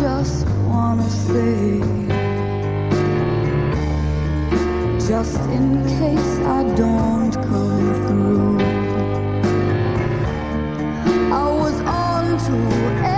just wanna say Just in case I don't come through I was on to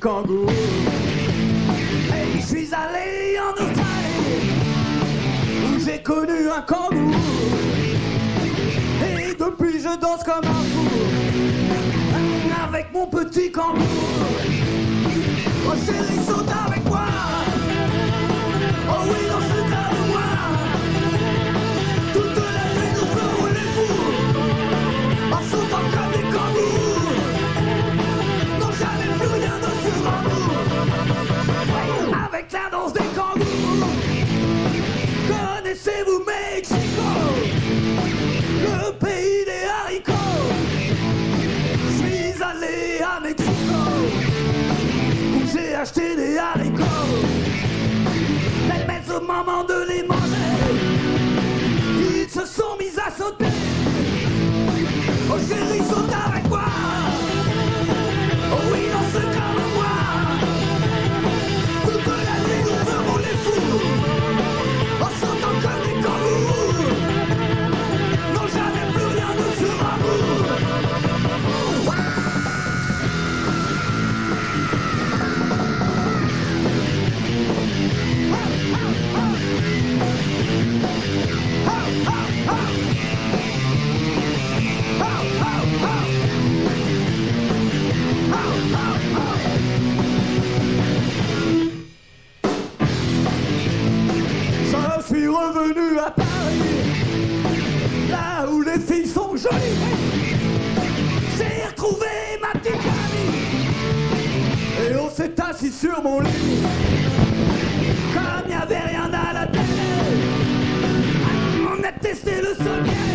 kangaroo. J'ai retrouvé ma petite amie. Et on s'est assis sur mon lit. Comme il n'y avait rien à la télé, on a testé le sommeil.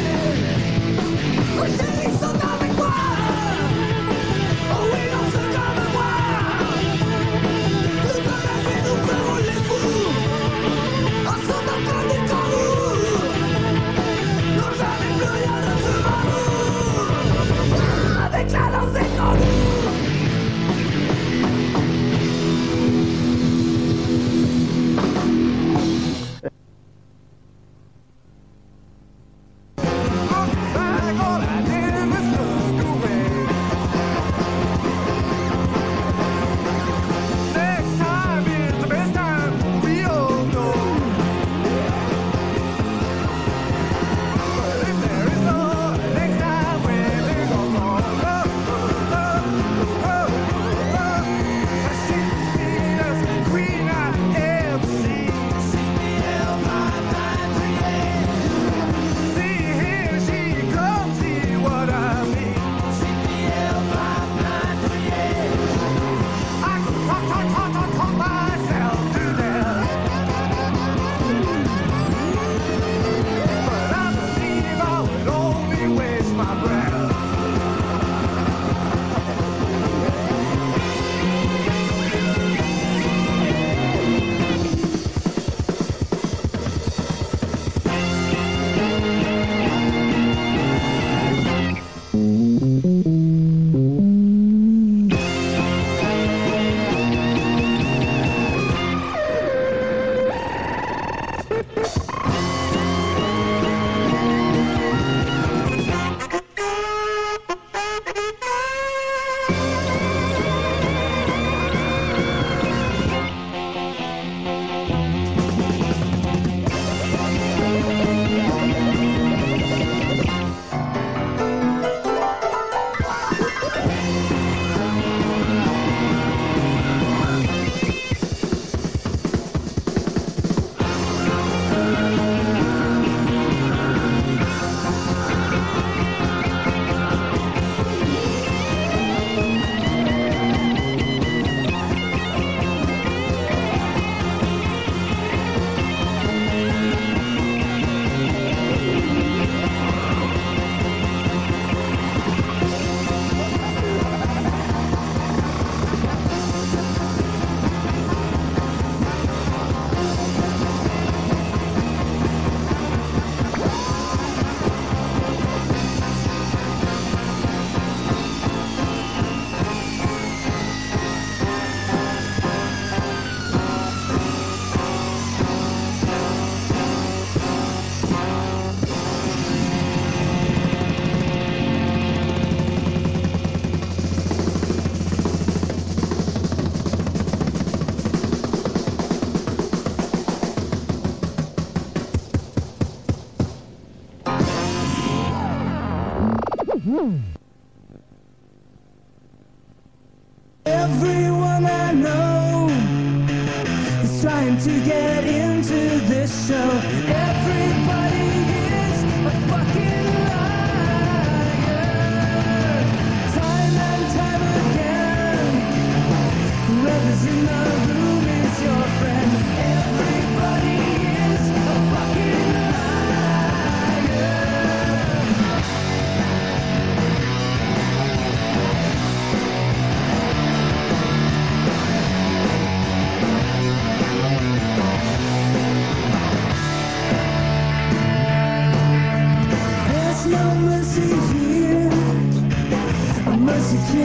so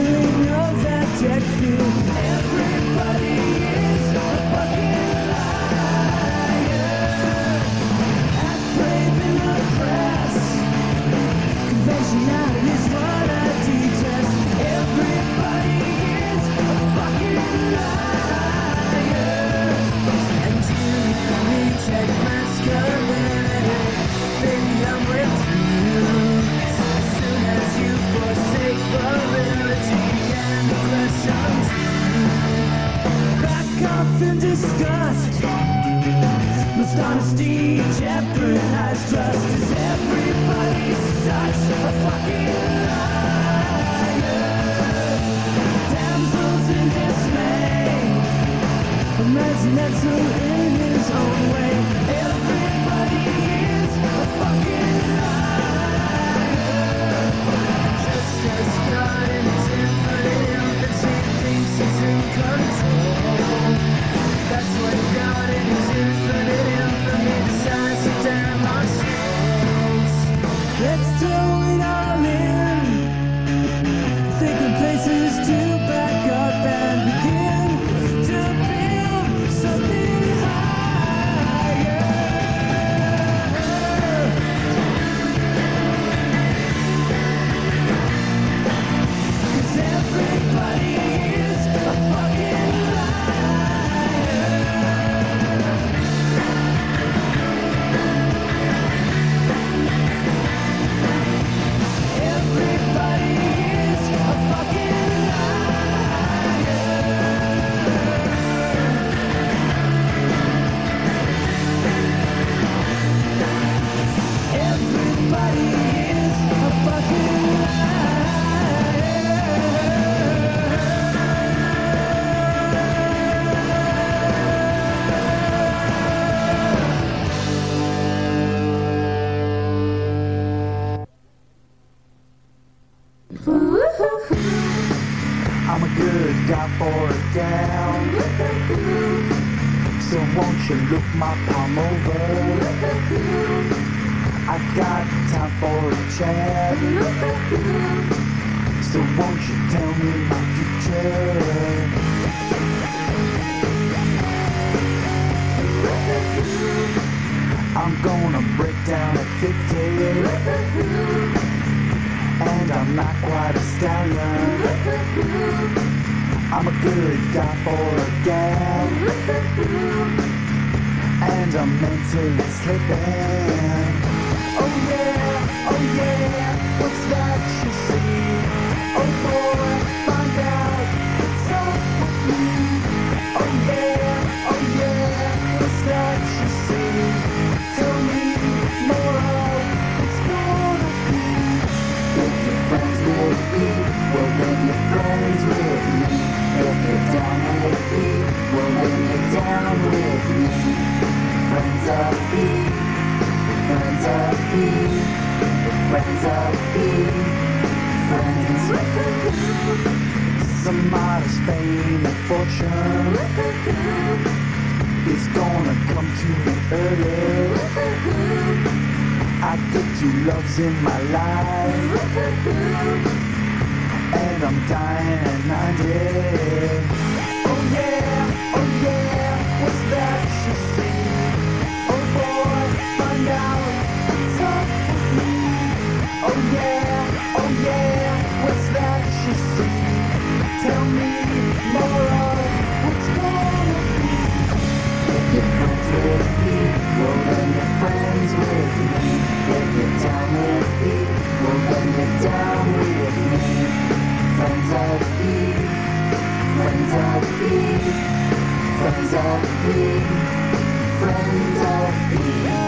feeling of that dead feel every and disgust. Most honesty jeopardized. trust? Is everybody such a fucking liar? Damsels in dismay, a man's in his own way. Everybody is a fucking sad. So won't you tell me my future? I'm gonna break down at 50 And I'm not quite a stallion I'm a good guy for a gal And I'm mentally slipping of me, friends of me.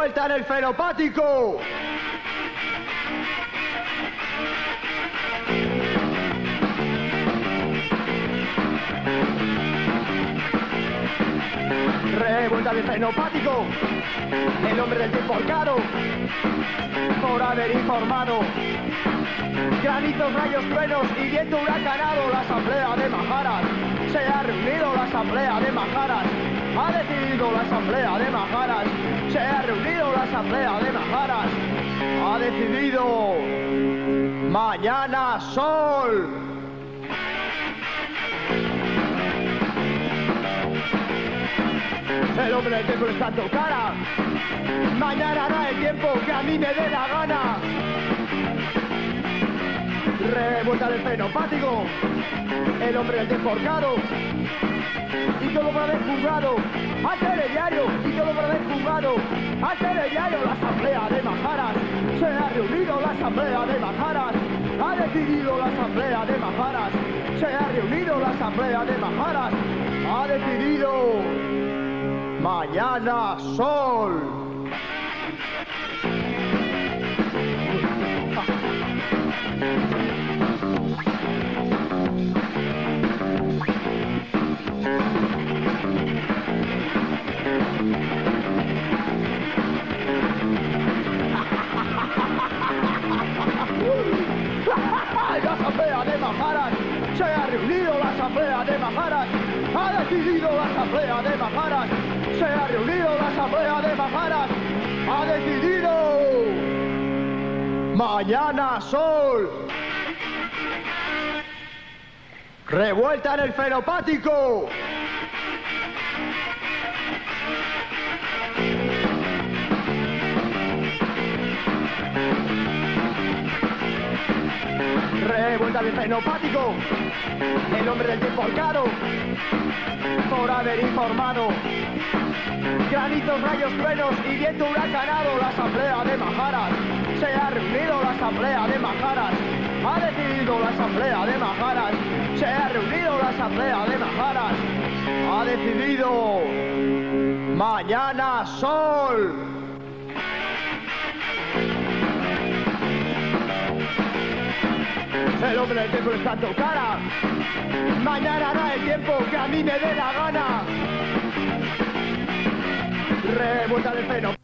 ¡Revuelta en el fenopático! Revuelta en el fenopático, el hombre del tiempo arcado, por haber informado. Granitos, rayos, truenos y viento huracanado, la asamblea de Majaras. Se ha reunido la asamblea de Majaras. Ha decidido la asamblea de Majaras. Se ha reunido la asamblea de Majaras. Ha decidido. Mañana sol. El hombre del tiempo está en cara. Mañana hará el tiempo que a mí me dé la gana. Revuelta del fenopático, el hombre del tiempo ahorcado, y todo por haber juzgado, al telediario, y todo por haber juzgado, al telediario, la asamblea de Majaras, se ha reunido la asamblea de Majaras, ha decidido la asamblea de Majaras, se ha reunido la asamblea de Majaras, ha decidido mañana sol. De Majaras, ha decidido la asamblea de Majaras, se ha reunido la asamblea de Majaras, ha decidido mañana sol. Revuelta en el fenopático. Revuelta del fenopático, el hombre del tiempo arcado, por haber informado. Granitos, rayos, truenos y viento huracanado, la asamblea de Majaras. Se ha reunido la asamblea de Majaras. Ha decidido la asamblea de Majaras. Se ha reunido la asamblea de Majaras. Ha decidido. Mañana sol. El hombre del tiempo está tu cara. Mañana hará el tiempo que a mí me dé la gana. Revuelta el freno.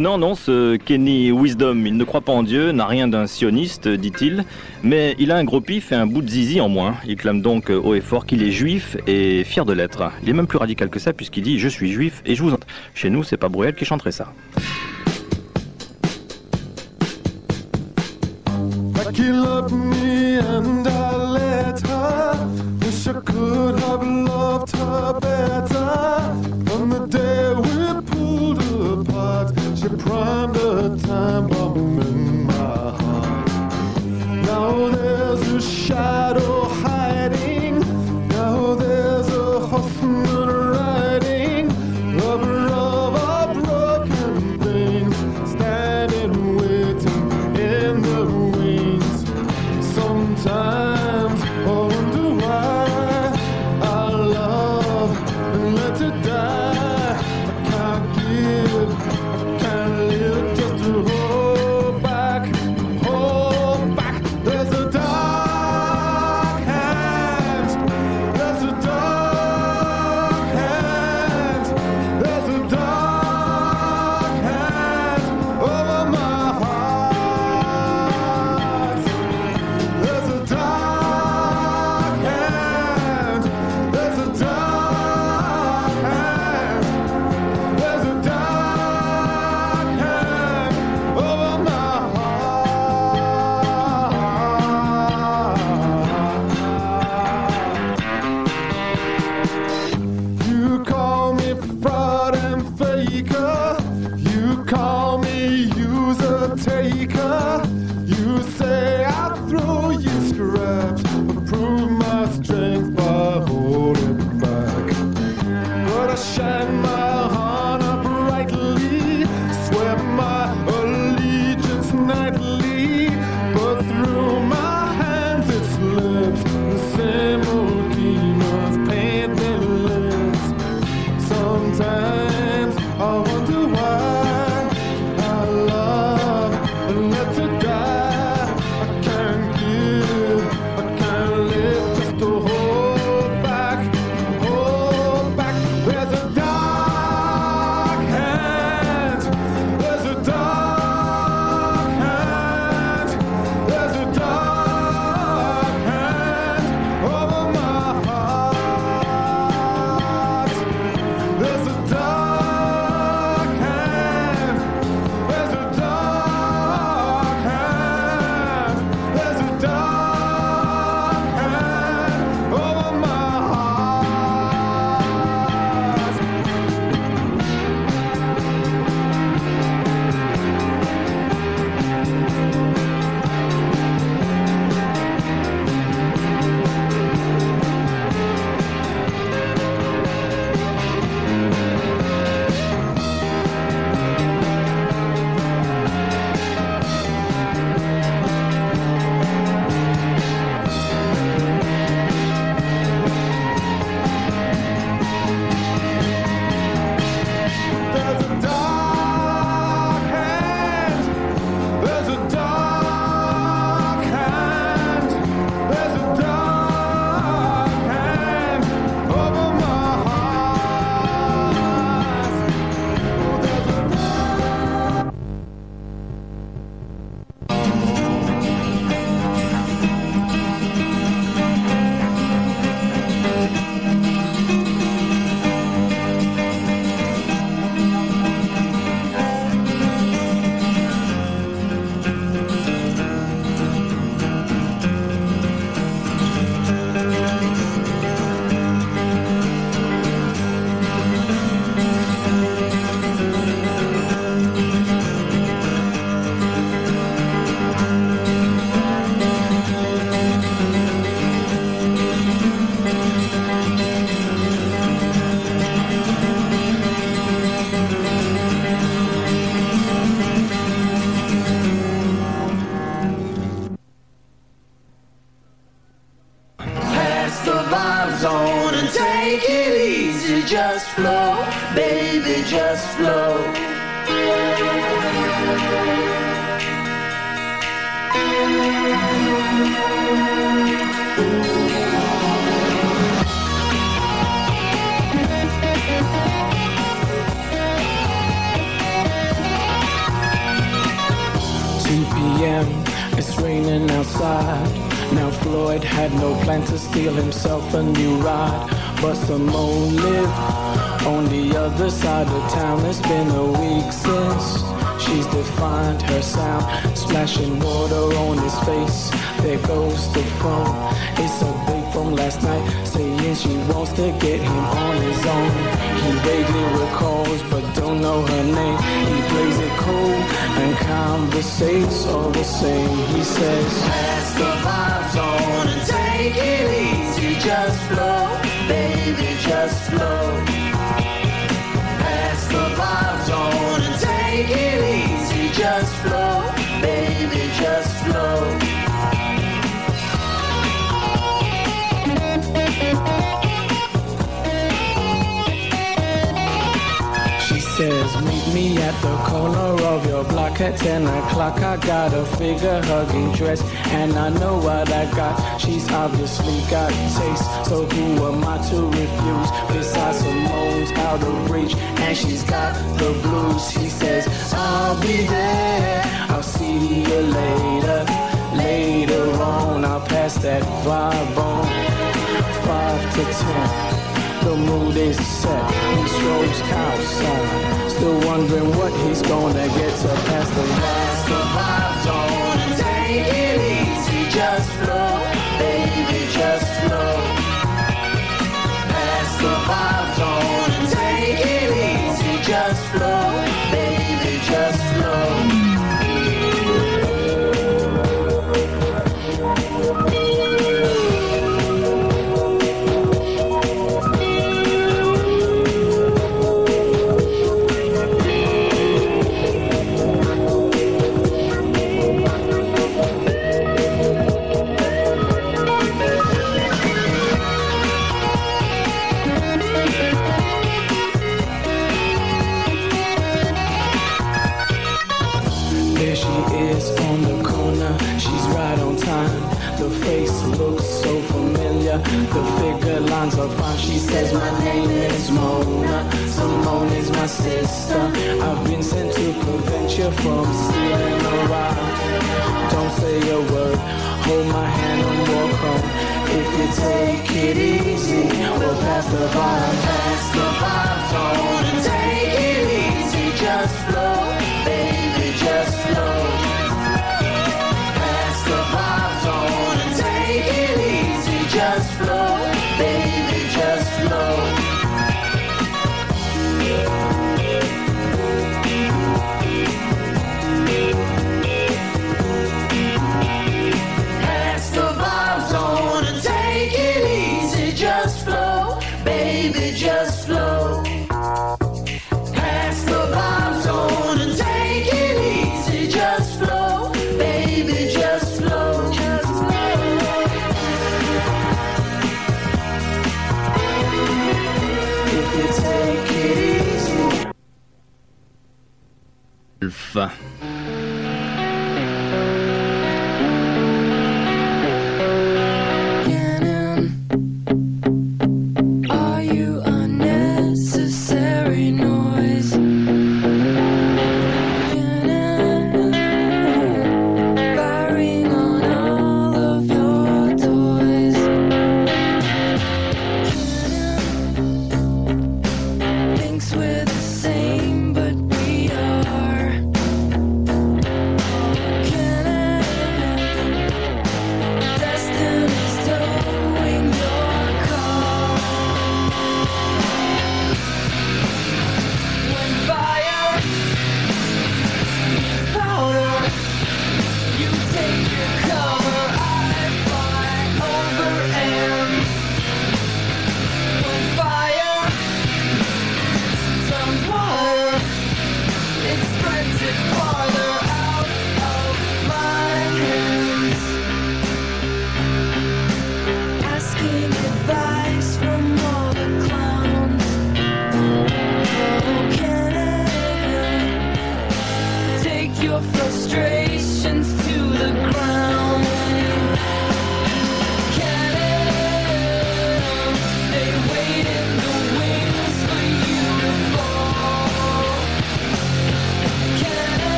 Non, non, ce Kenny Wisdom. Il ne croit pas en Dieu, n'a rien d'un sioniste, dit-il, mais il a un gros pif et un bout de zizi en moins. Il clame donc haut et fort qu'il est juif et fier de l'être. Il est même plus radical que ça puisqu'il dit je suis juif et je vous... Chez nous, c'est pas Bruel qui chanterait ça.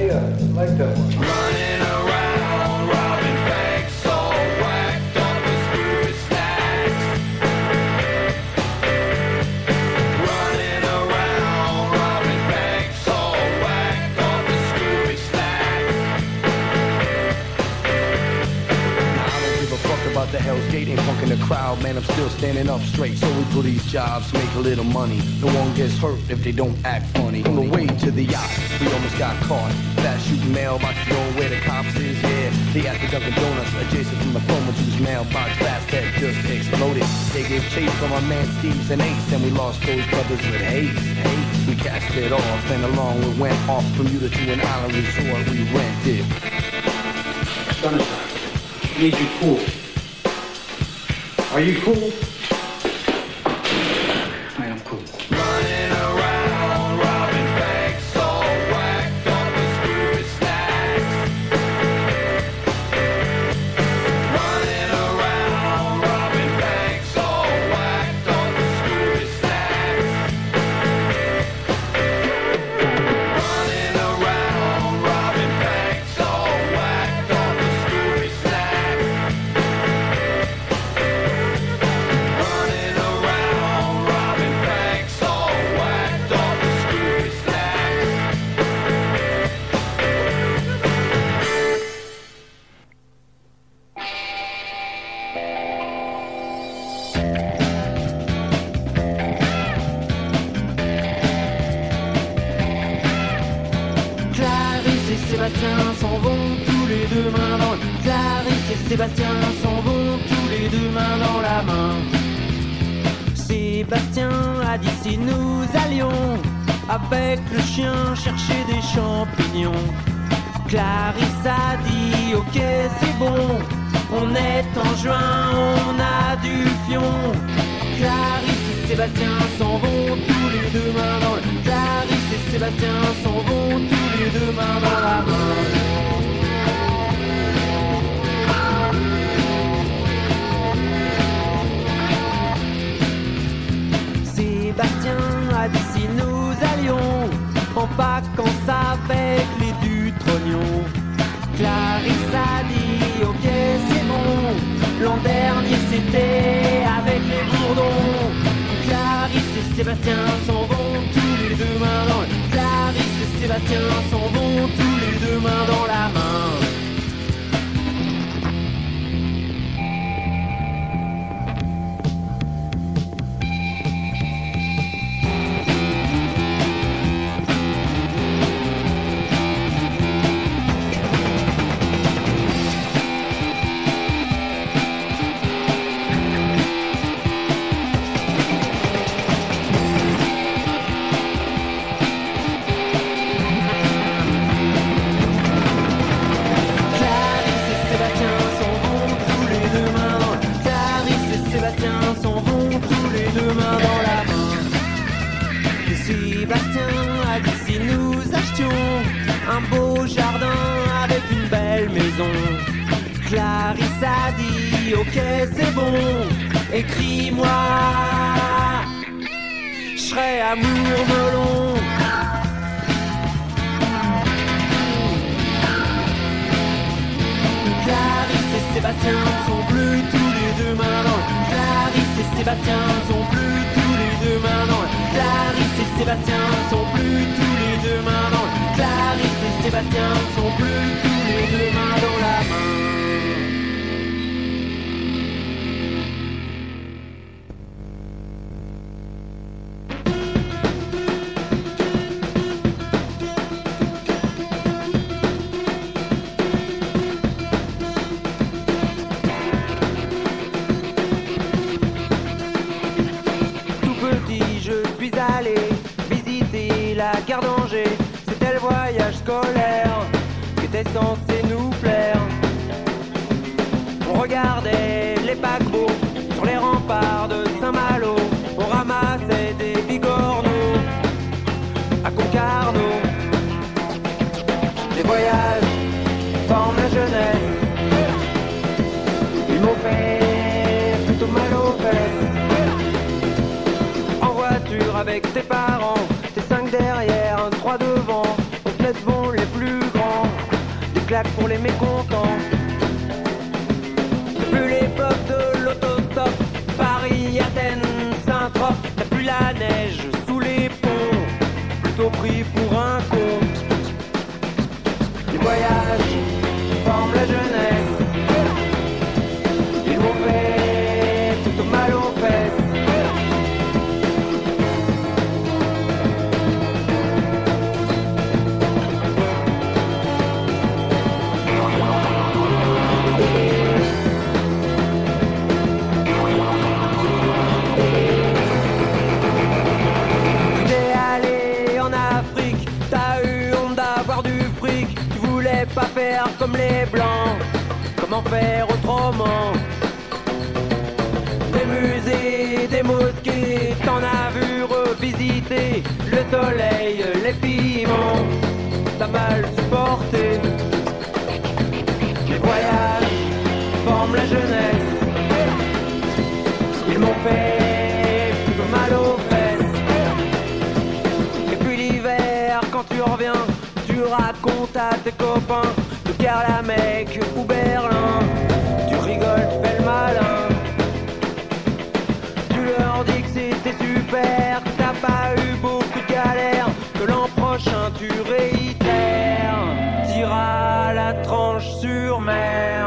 idea. I like that one. Running around, robbing banks, all whacked up the screwy snacks. Running around, robbing banks, all whacked up with screwy snacks. I don't give a fuck about the Hell's Gate and funk in the crowd, man. I'm still standing up straight. So we do these jobs, make a little money. No one gets hurt if they don't act funny. On the way to the yacht, we almost got caught mailbox going where the cops is, yeah. They at the Dunkin' Donuts adjacent from the phone, which mailbox fast that just exploded. They gave chase from our man Steve's and Ace, and we lost those brothers with haste. haste. We cast it off, and along we went off from Utah to an island resort we rented. Sunshine, need you cool. Are you cool? et Sébastien s'en vont tous les deux main dans la main. Sébastien a dit si nous allions avec le chien chercher des champignons. Clarisse a dit ok c'est bon, on est en juin, on a du fion. Clarisse et Sébastien s'en vont tous les deux main dans la main. Clarisse et Sébastien s'en vont tous les deux main dans la main. Sébastien a dit si nous allions en vacances avec les du trognon. Clarisse a dit ok c'est bon, l'an dernier c'était avec les bourdons. Clarisse et Sébastien s'en vont tous les deux mains dans le... Clarisse et Sébastien s'en vont tous les deux mains dans la ok c'est bon, écris-moi. Je serai amour melon. Clarisse et Sébastien sont bleus tous les deux le... Clarisse et Sébastien sont bleus tous les deux le... Clarisse et Sébastien sont bleus tous les deux le... Clarisse et Sébastien sont bleus tous les deux mains dans la main. Voyage scolaire qui était censé nous plaire. On regardait les paquebots sur les remparts de Saint-Malo. On ramassait des bigorneaux à Concarneau. Les voyages forment la jeunesse. Ils m'ont fait plutôt mal aux fesses. En voiture avec tes parents, pour les mécontents. Autrement Des musées, des mosquées, t'en as vu revisiter, le soleil, les piments, t'as mal supporté. Les voyages forment la jeunesse, ils m'ont fait plutôt mal aux fesses. Et puis l'hiver, quand tu reviens, tu racontes à tes copains de Mecque ou Berlin. Tu rigoles, tu fais le malin. Tu leur dis que c'était super, que t'as pas eu beaucoup de galères, que l'an prochain tu réitères. T'iras la tranche sur mer.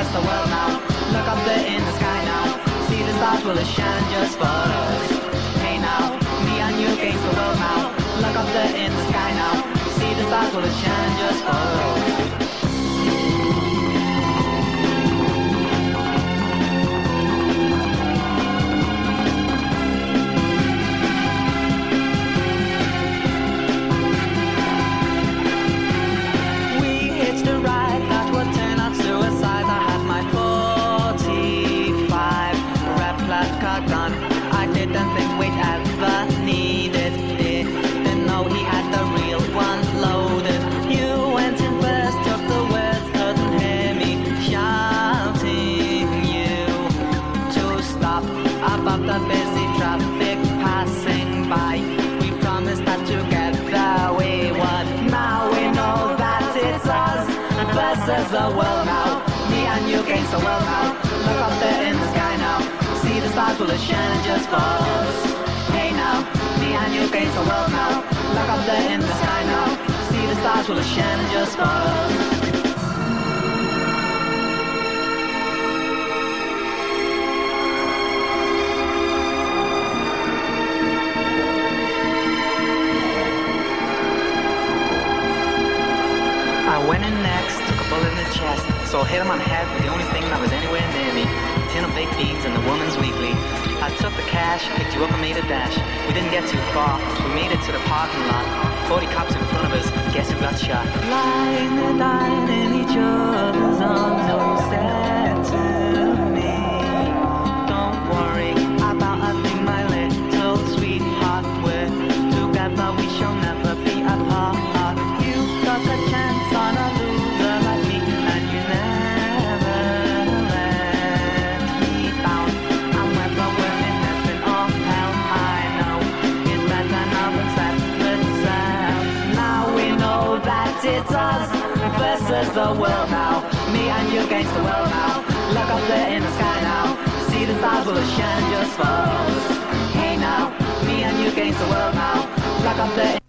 Across the world now. Look up there in the sky now. See the stars will shine just for us. Hey now, me and you against the world now. Look up there in the sky now. See the stars will shine just for us. The world now. Me and you against the world now. Look up there in the sky now. See the stars will shine just for us. Hey now, me and you against the world now. Look up there in the sky now. See the stars will shine just for us. So I hit him on the head the only thing that was anywhere near me. A tin of baked beans and the woman's weekly. I took the cash, picked you up and made a dash. We didn't get too far, we made it to the parking lot. 40 cops in front of us, guess who got shot? Lying and dying in each other's arms, oh you versus the world now. Me and you against the world now. Look up there in the sky now. See the stars will shine just for us. Hey now, me and you against the world now. Look up there.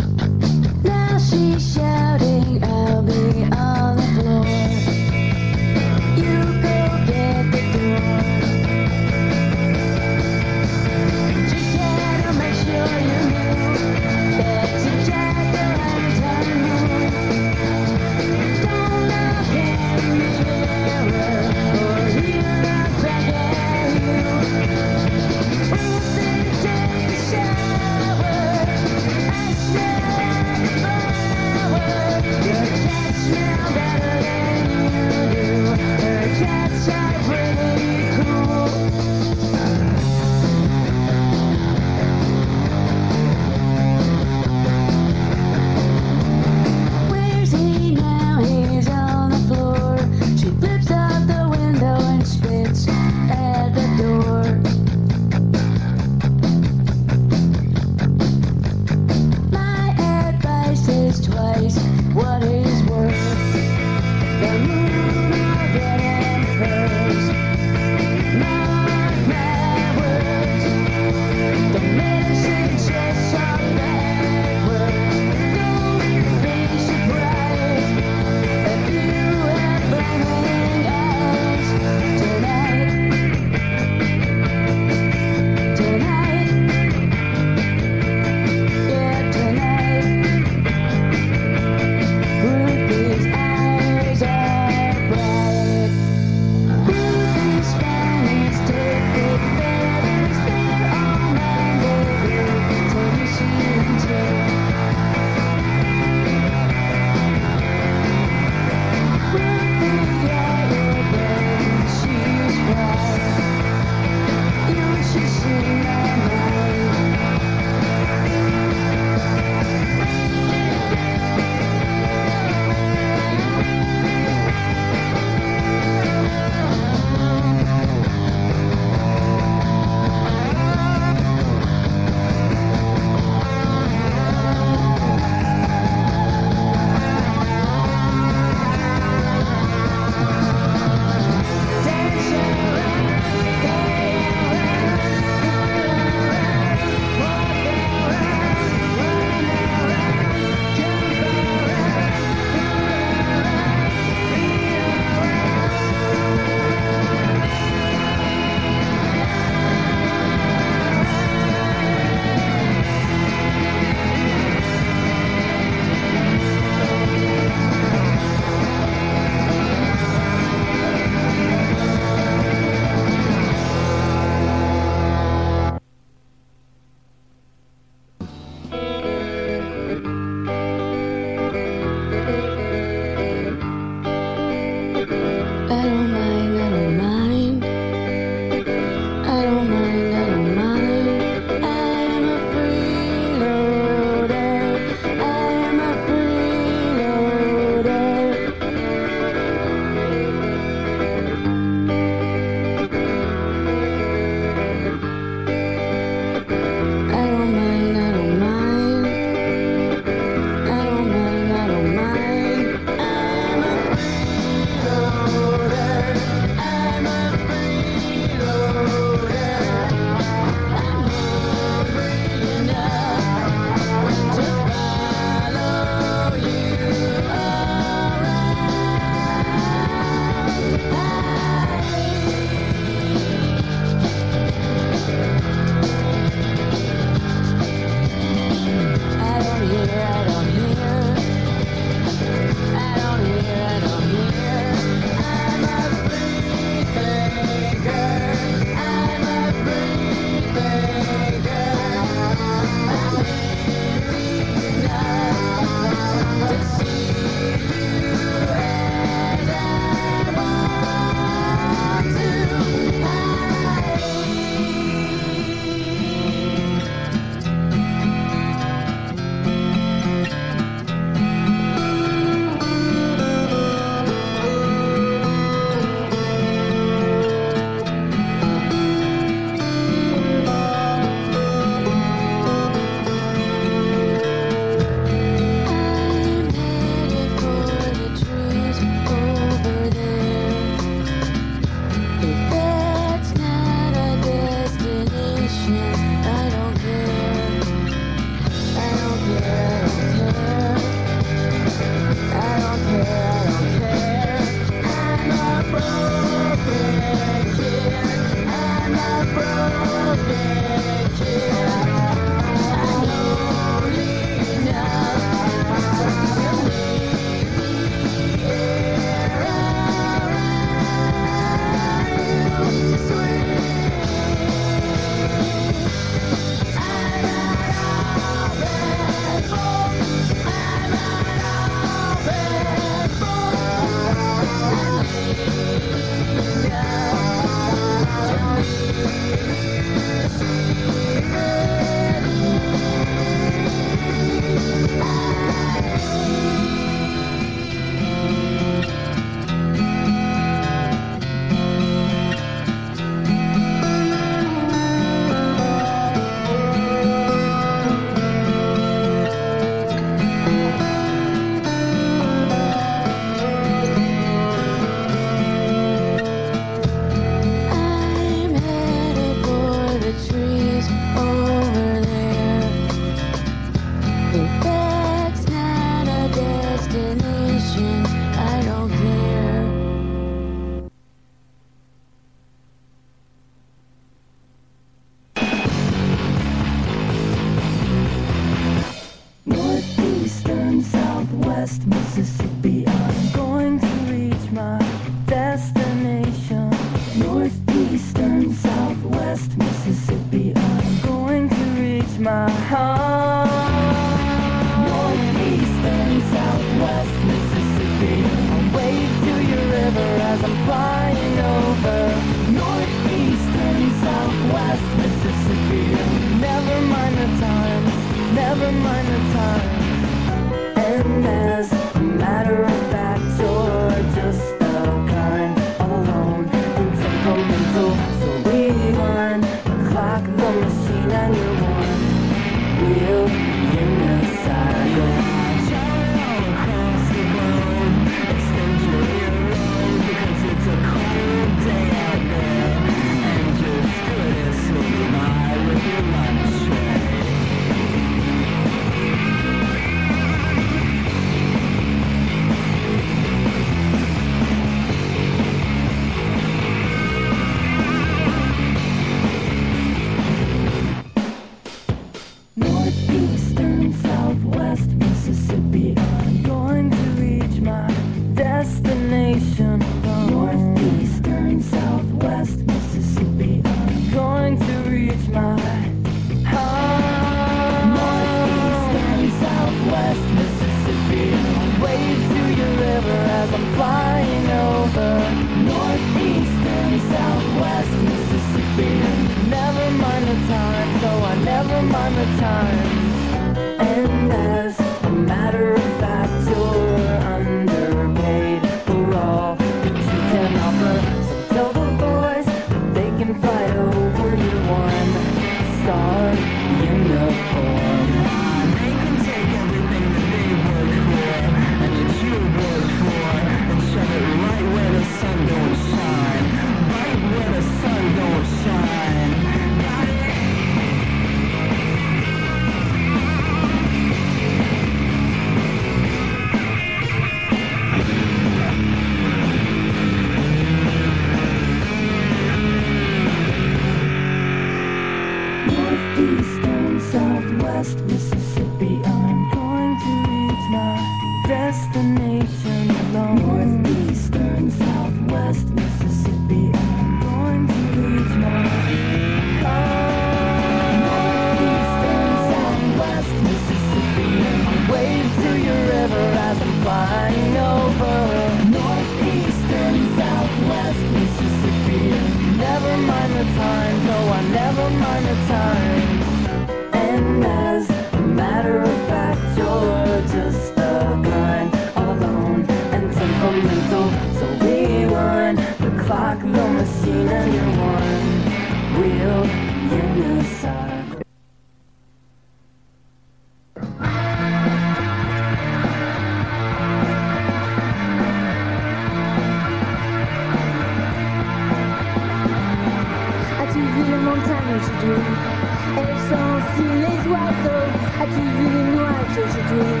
dis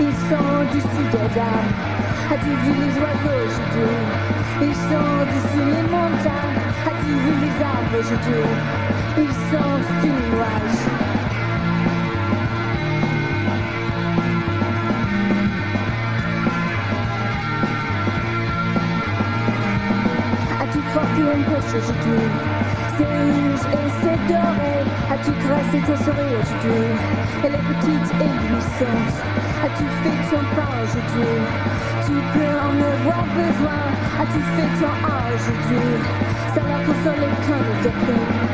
Ils sont d'ici, Dada. As-tu vu les oiseaux, je dis Ils sont d'ici, les montagnes. As-tu vu les arbres, je dis Ils sont du nuage. As-tu fort que une poche, je dis C'est rouge et c'est doré. As-tu caressé tes souris aujourd'hui Elle est petite et puissante. As-tu fait ton pain aujourd'hui Tu peux en avoir besoin. As-tu fait ton âge aujourd'hui Ça va consoler plein de déprimes.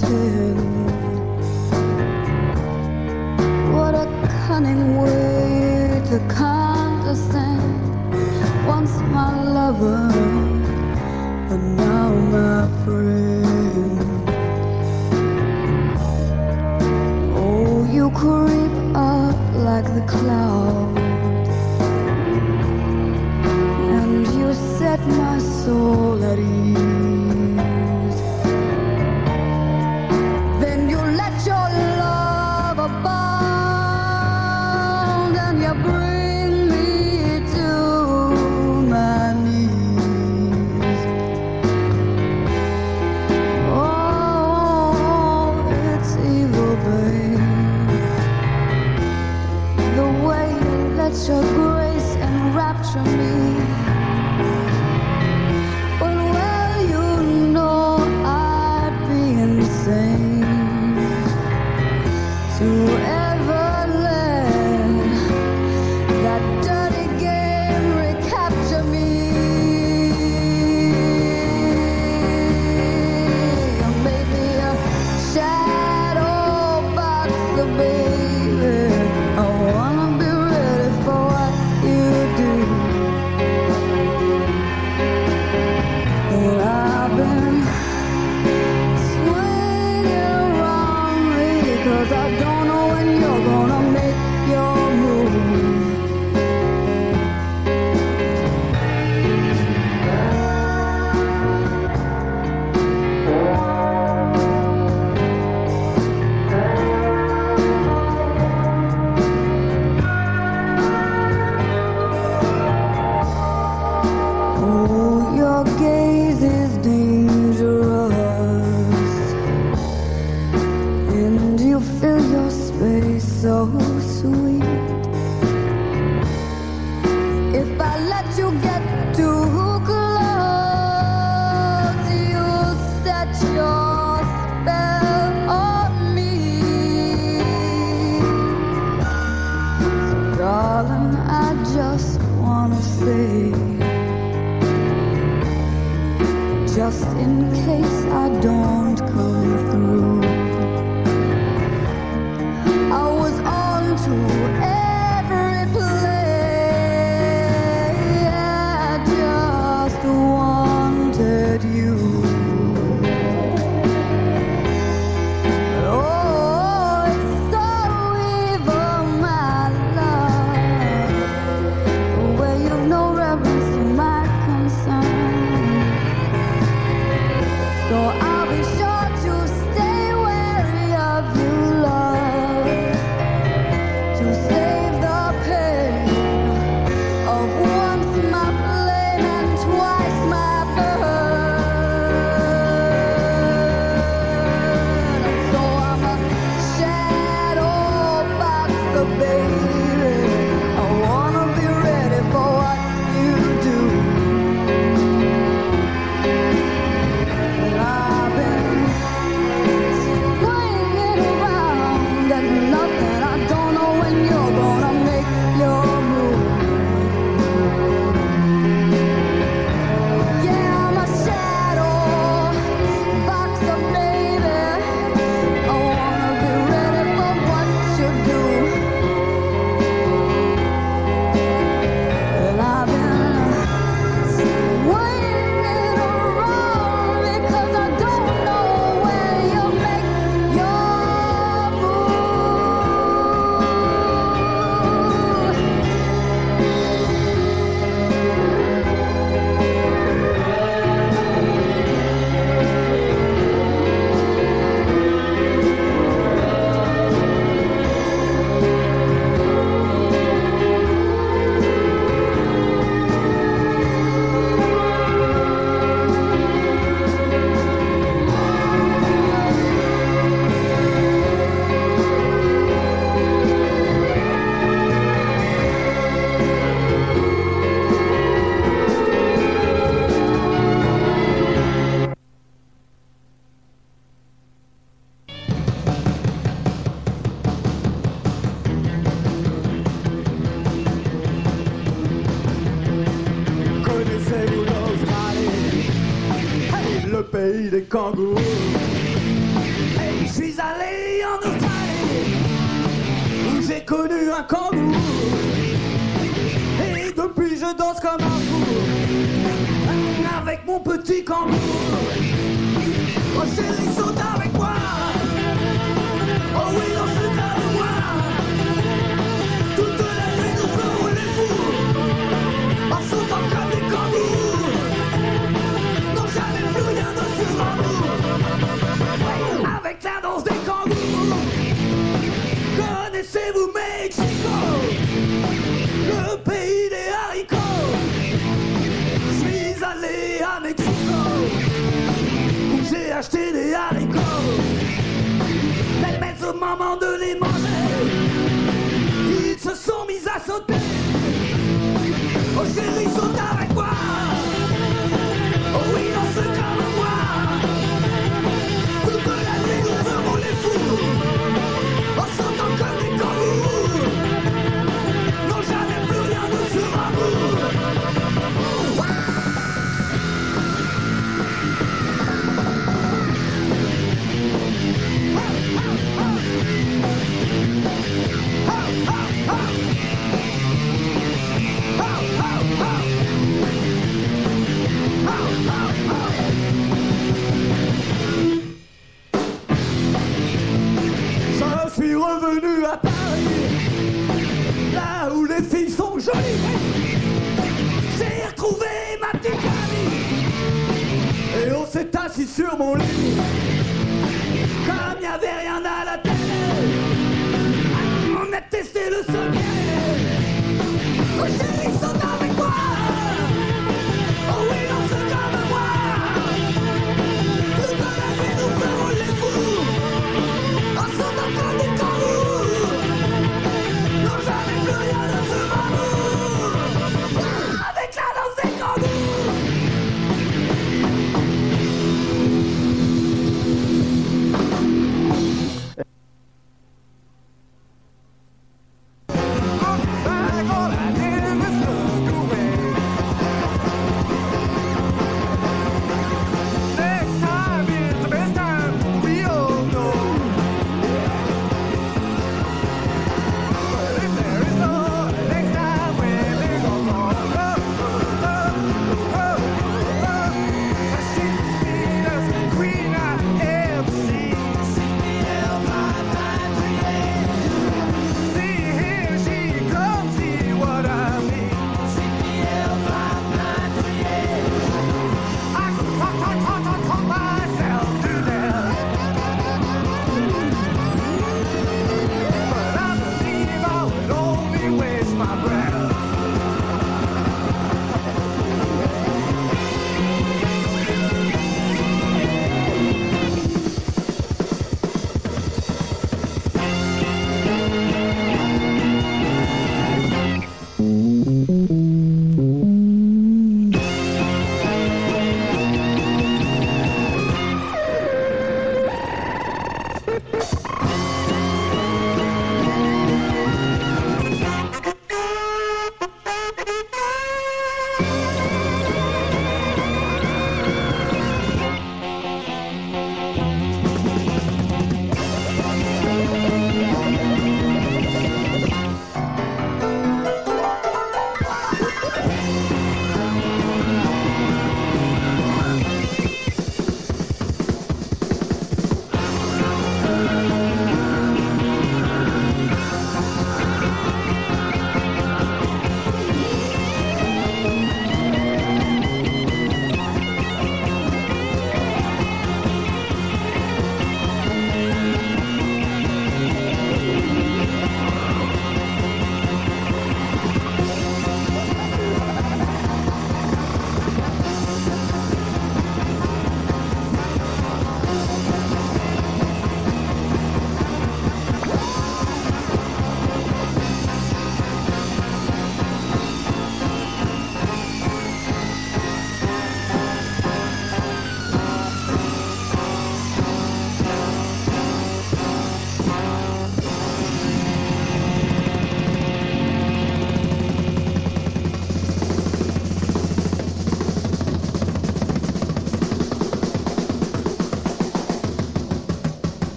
To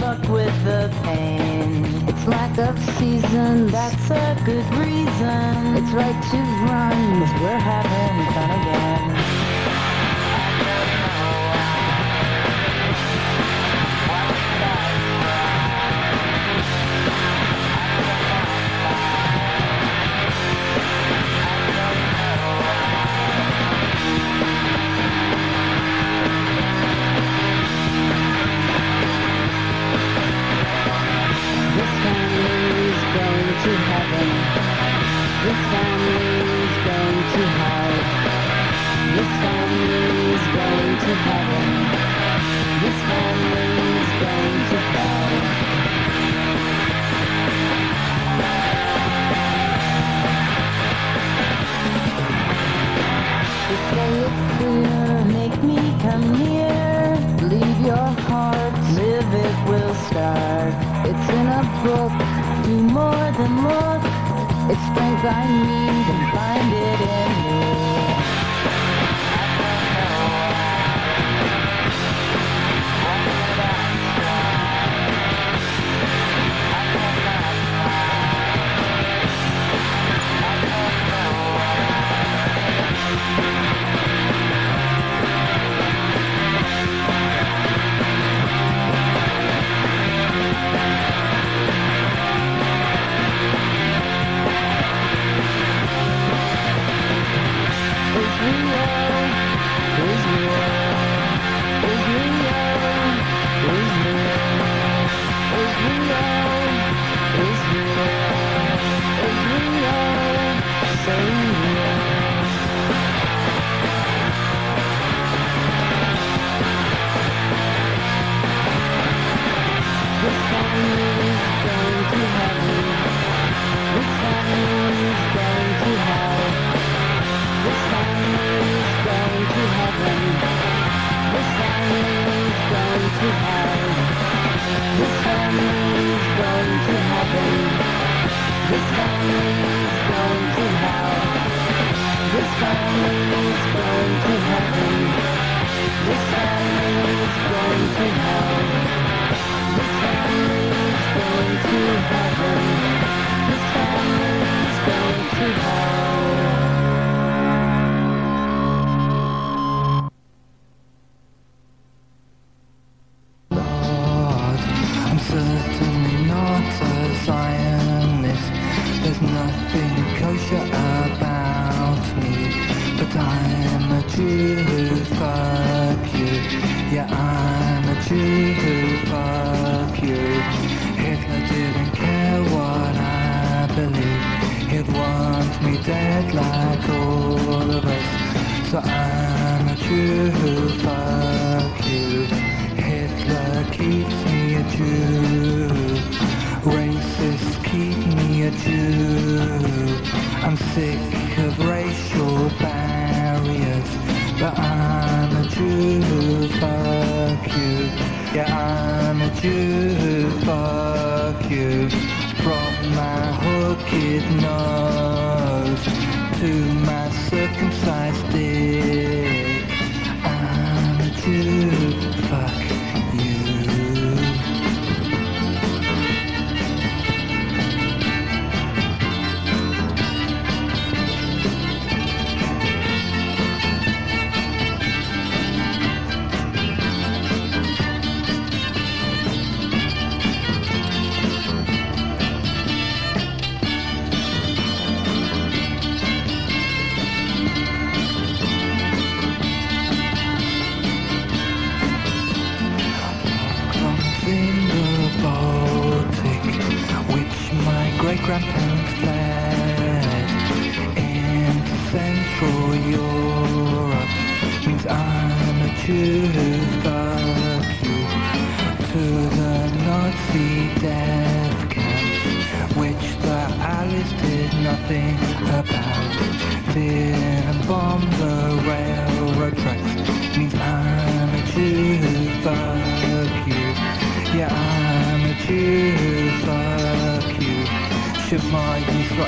fuck with the pain. It's lack of season, that's a good reason. It's right to run, we we're having fun again.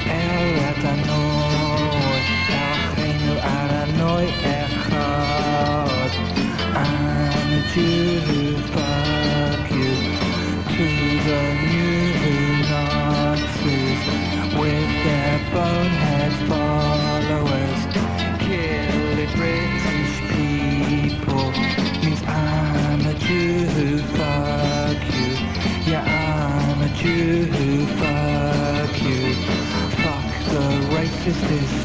never. este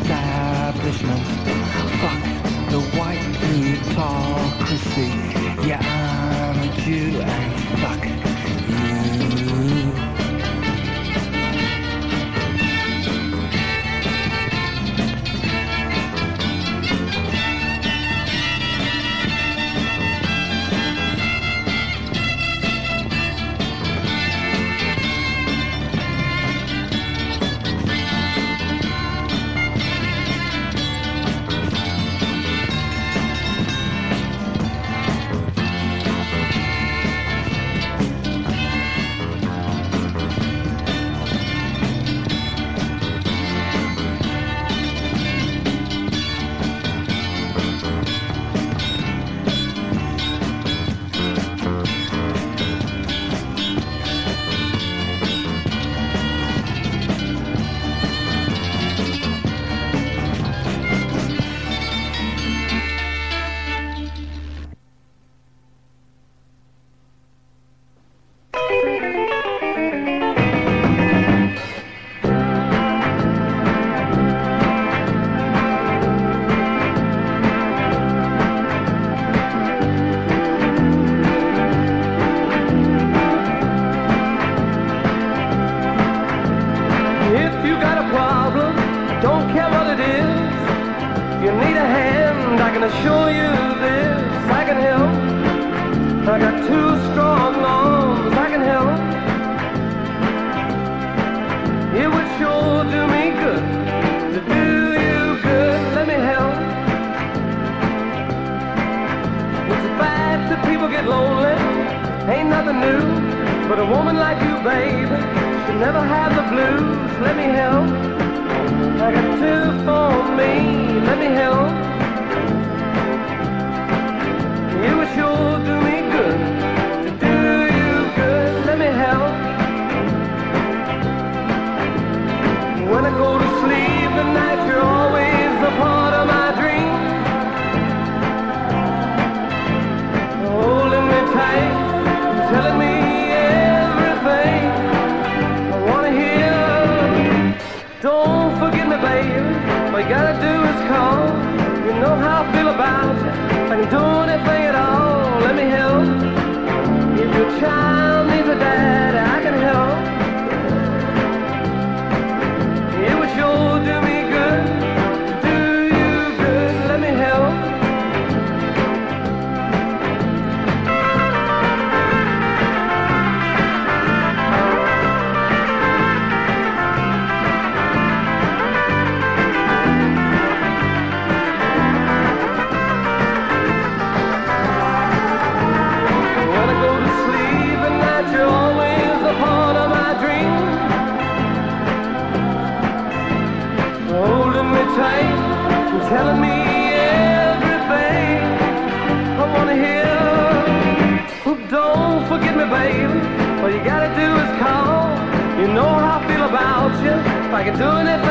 doing it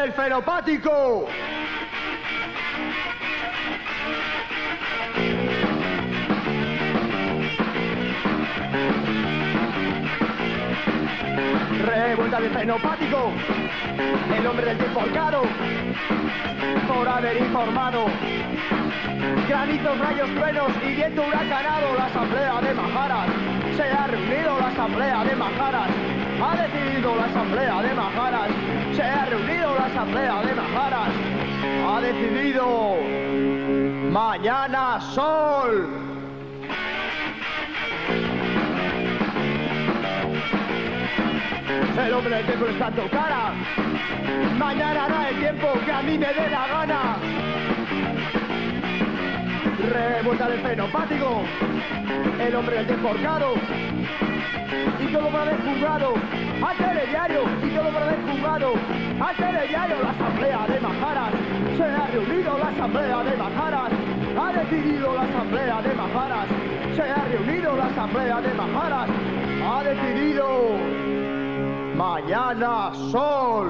el feropático. Revuelta del fenopático, el hombre del tiempo caro, por haber informado. Granitos, rayos, truenos y viento huracanado, la asamblea de Majaras. Se ha reunido la asamblea de Majaras. Ha decidido la asamblea de Majaras. Se ha reunido fea de Najaras ha decidido mañana sol. El hombre del tiempo está tu cara. Mañana hará el tiempo que a mí me dé la gana. Revuelta el fenopático, el hombre del desforcado y todo va desfugado. Al telediario. Y todo para el juzgado. Al telediario. La asamblea de Majaras. Se ha reunido la asamblea de Majaras. Ha decidido la asamblea de Majaras. Se ha reunido la asamblea de Majaras. Ha decidido. Mañana sol.